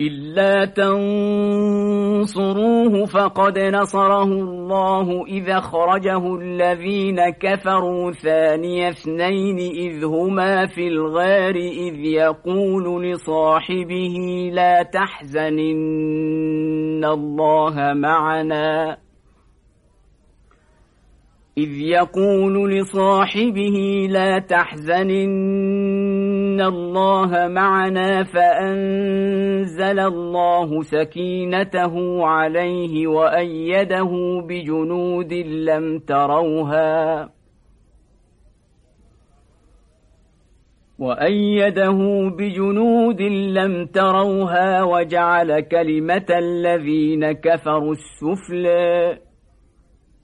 إلا تنصروه فقد نصره الله إذا خرجه الذين كفروا ثاني اثنين إذ هما في الغار إذ يقول لصاحبه لا تحزن إن الله معنا. إذ يقول لصاحبه لا تحزن إن الله معنا فأنزل الله سكينته عليه وأيده بجنود لم تروها وأيده بجنود لم تروها وجعل كلمة الذين كفروا السفلى